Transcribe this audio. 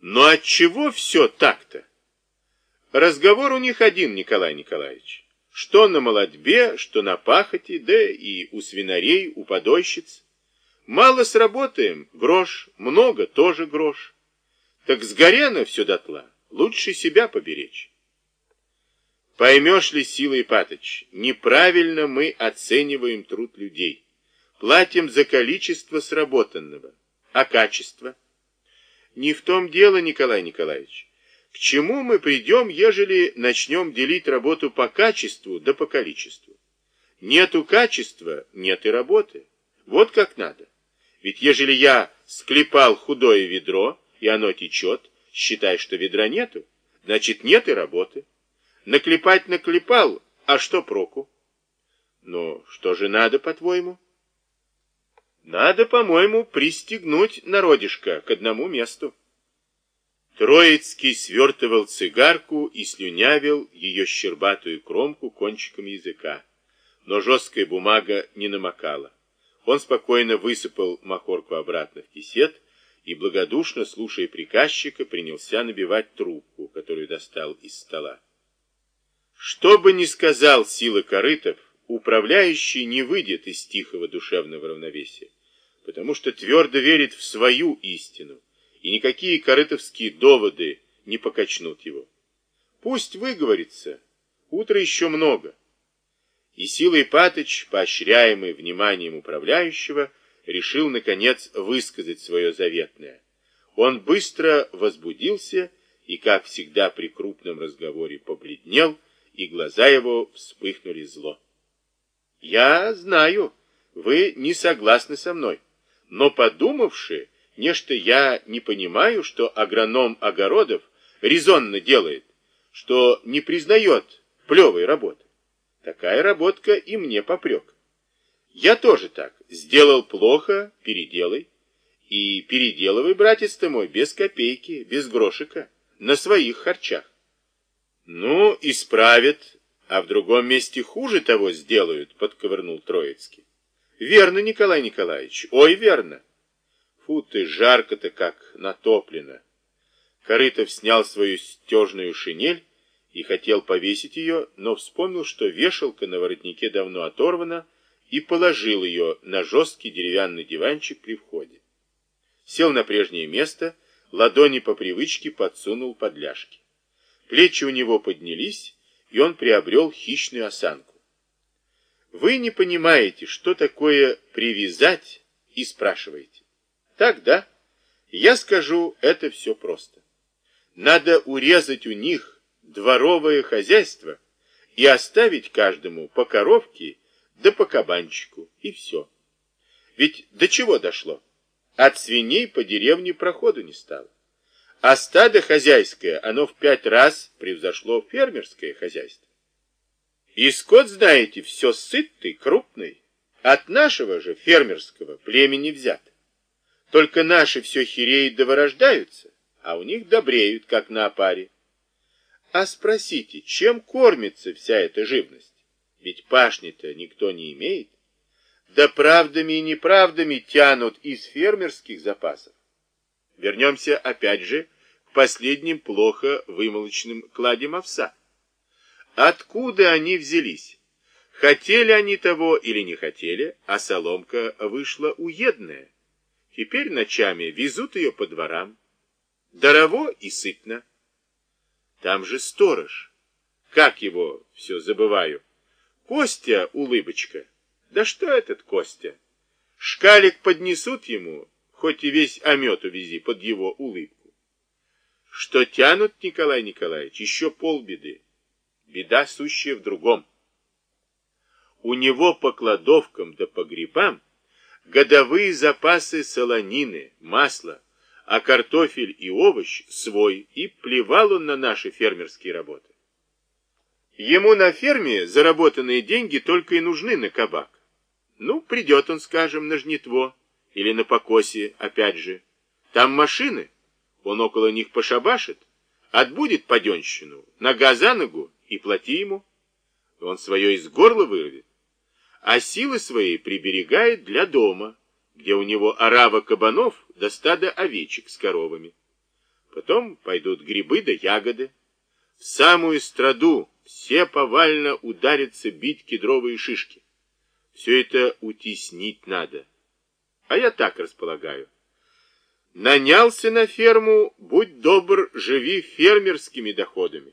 Но от чего все так-то? Разговор у них один, Николай Николаевич. Что на молодьбе, что на пахоте, да и у свинарей, у подойщиц. Мало сработаем, грош, много, тоже грош. Так сгорено все дотла, лучше себя поберечь. Поймешь ли, Сила Ипатыч, неправильно мы оцениваем труд людей. Платим за количество сработанного, а качество? Не в том дело, Николай Николаевич. К чему мы придем, ежели начнем делить работу по качеству да по количеству? Нету качества, нет и работы. Вот как надо. Ведь ежели я склепал худое ведро, и оно течет, считай, что ведра нету, значит нет и работы. Наклепать наклепал, а что проку? Ну, что же надо, по-твоему? Надо, по-моему, пристегнуть народишко к одному месту. Троицкий свертывал цигарку и слюнявил ее щербатую кромку кончиком языка, но жесткая бумага не намокала. Он спокойно высыпал махорку обратно в кисет и, благодушно слушая приказчика, принялся набивать трубку, которую достал из стола. Что бы ни сказал Сила Корытов, управляющий не выйдет из тихого душевного равновесия, потому что твердо верит в свою истину, и никакие корытовские доводы не покачнут его. Пусть выговорится, утро еще много. И Сила Ипатыч, поощряемый вниманием управляющего, решил, наконец, высказать свое заветное. Он быстро возбудился и, как всегда при крупном разговоре, побледнел, и глаза его вспыхнули зло. «Я знаю, вы не согласны со мной, но подумавши, нечто я не понимаю, что агроном огородов резонно делает, что не признает плевой работы. Такая работка и мне попрек. Я тоже так. Сделал плохо, переделай. И переделывай, братец ты мой, без копейки, без грошика, на своих харчах. Ну, исправят, а в другом месте хуже того сделают, подковырнул Троицкий. Верно, Николай Николаевич, ой, верно. Фу ты, жарко-то как натоплено. Корытов снял свою стежную шинель и хотел повесить ее, но вспомнил, что вешалка на воротнике давно оторвана, и положил ее на жесткий деревянный диванчик при входе. Сел на прежнее место, ладони по привычке подсунул под ляжки. Плечи у него поднялись, и он приобрел хищную осанку. Вы не понимаете, что такое привязать, и спрашиваете. Так, да? Я скажу, это все просто. Надо урезать у них дворовое хозяйство и оставить каждому по коровке да по кабанчику, и все. Ведь до чего дошло? От свиней по деревне проходу не стало. А стадо хозяйское, оно в пять раз превзошло фермерское хозяйство. И скот, знаете, все сытый, крупный. От нашего же фермерского племени взят. Только наши все хереют да вырождаются, а у них добреют, как на опаре. А спросите, чем кормится вся эта живность? Ведь пашни-то никто не имеет. Да правдами и неправдами тянут из фермерских запасов. Вернемся опять же к последним плохо вымолочным кладям овса. Откуда они взялись? Хотели они того или не хотели, а соломка вышла уедная. Теперь ночами везут ее по дворам. Дорово и сытно. Там же сторож. Как его все забываю? Костя, улыбочка. Да что этот Костя? Шкалик поднесут ему, хоть и весь омет увези под его улыбку. Что тянут, Николай Николаевич, еще полбеды. Беда сущая в другом. У него по кладовкам да по грибам годовые запасы солонины, масла, а картофель и овощ свой, и плевал он на наши фермерские работы. Ему на ферме заработанные деньги только и нужны на кабак. Ну, придет он, скажем, на жнитво или на покосе, опять же. Там машины, он около них пошабашит, отбудет паденщину, нога за ногу и плати ему. Он свое из горла вырвет, а силы свои приберегает для дома, где у него орава кабанов до стада овечек с коровами. Потом пойдут грибы да ягоды. В самую страду все повально ударятся бить кедровые шишки. Все это утеснить надо. А я так располагаю. Нанялся на ферму, будь добр, живи фермерскими доходами.